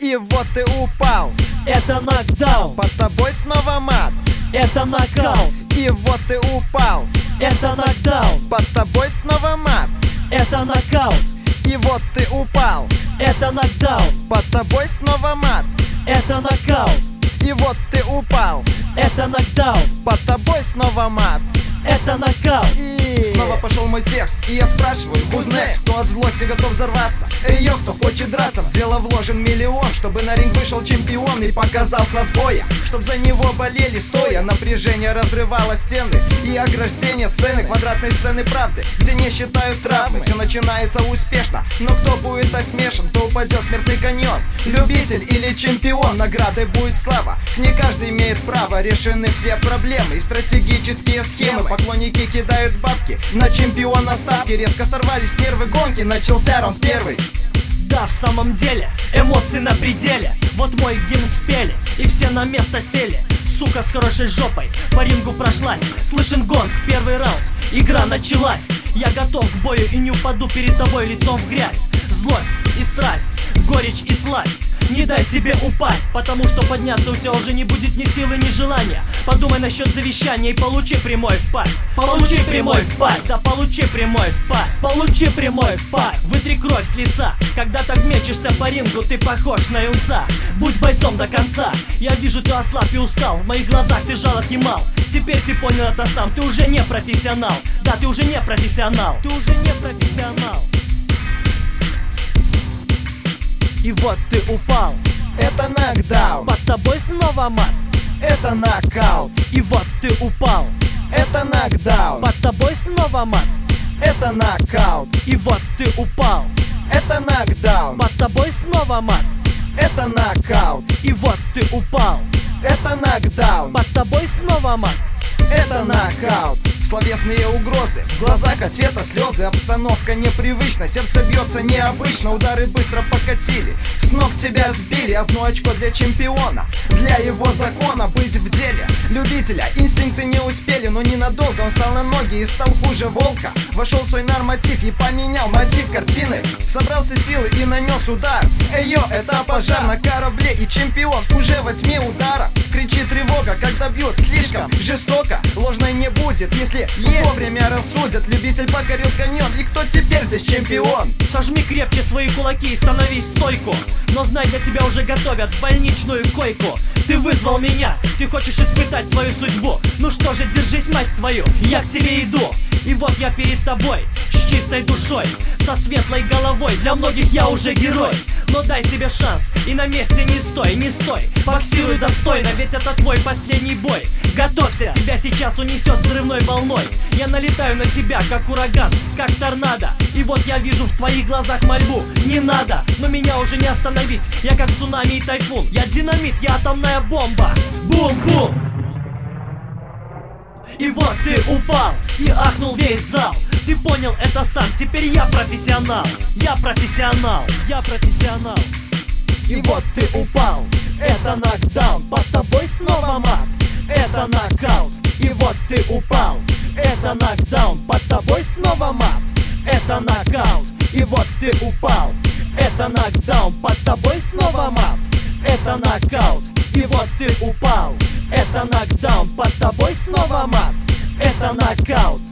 И вот ты упал. Это нокдаун, Под тобой снова мат. Это нокаут, И вот ты упал. Это нокдаун, Под тобой снова мат. Это нокаут, И вот ты упал. Это нокдаун, Под тобой снова мат. Это нокаут, И вот ты упал. Это нокдаун, Под тобой снова мат. Это нокаут. И... Снова пошел мой текст, и я спрашиваю, next? Кто от злости готов взорваться? Эй, йо, кто хочет драться? В дело вложен миллион, чтобы на ринг вышел чемпион и показал класс боя. Чтоб за него болели стоя, напряжение разрывало стены и ограждение сцены, квадратной сцены правды, где не считают травмы. Все начинается успешно, но кто будет осмешан, кто упадет смертный каньон? Любитель или чемпион, наградой будет слава. Не каждый имеет право, решены все проблемы и стратегические схемы. Поклонники кидают бабки на чемпиона ставки Резко сорвались нервы гонки, начался раунд первый. Да, в самом деле, эмоции на пределе. Вот мой гимн спели, и все на место сели. Сука с хорошей жопой по рингу прошлась. Слышен гонг, первый раунд, игра началась. Я готов к бою и не упаду перед тобой лицом в грязь. Злость и страсть, горечь и сласть. Не дай себе упасть, потому что подняться у тебя уже не будет ни силы, ни желания. Подумай насчет завещания и получи прямой в пасть Получи прямой в пасть, да получи прямой в пасть Получи прямой в пасть, вытри кровь с лица. Когда так мечешься по рингу, ты похож на юнца. Будь бойцом до конца, я вижу, ты ослаб и устал. В моих глазах ты жалок и мал. Теперь ты понял это сам, ты уже не профессионал. Да, ты уже не профессионал. Ты уже не профессионал и вот ты упал. Это нокдаун. Под тобой снова мат. Это нокаут. И вот ты упал. Это нокдаун. Под тобой снова мат. Это нокаут. И вот ты упал. Это нокдаун. Под тобой снова мат. Это нокаут. И вот ты упал. Это нокдаун. Под тобой снова мат. Это нокаут Словесные угрозы, в глазах ответа слезы Обстановка непривычна, сердце бьется необычно Удары быстро покатили, с ног тебя сбили Одно очко для чемпиона, для его закона Быть в деле. Любителя, инстинкты не успели Но ненадолго он встал на ноги и стал хуже волка. Вошел в свой норматив и поменял мотив картины. Собрался силы и нанес удар. Эй, йо, это пожар на корабле И чемпион уже во тьме удара. Кричит тревога, когда бьют слишком жестоко. Ложной не будет, если есть Вовремя рассудят, любитель покорил каньон И кто теперь здесь чемпион? Сожми крепче свои кулаки и становись стойку. Но знай, для тебя уже готовят больничную койку. Ты вызвал меня, ты хочешь испытать свою судьбу. Ну что же, держись, мать твою, я к тебе иду. И вот я перед тобой, с чистой душой Со светлой головой, для многих я уже герой Но дай себе шанс, и на месте не стой, не стой. Боксируй достойно, ведь это твой последний бой. Готовься, тебя сейчас унесет взрывной волной. Я налетаю на тебя, как ураган, как торнадо. И вот я вижу в твоих глазах мольбу. Не надо, но меня уже не остановить. Я как цунами и тайфун. Я динамит, я атомная бомба. Бум-бум и вот ты упал и ахнул весь зал Ты понял это сам, теперь я профессионал. Я профессионал, я профессионал. И вот ты упал. Это нокдаун. Под тобой снова мат. Это нокаут. И вот ты упал. Это нокдаун. Под тобой снова мат. Это нокаут. И вот ты упал. Это нокдаун. Под тобой снова мат. Это нокаут. И вот ты упал. Это нокдаун. Под тобой снова мат. Это нокаут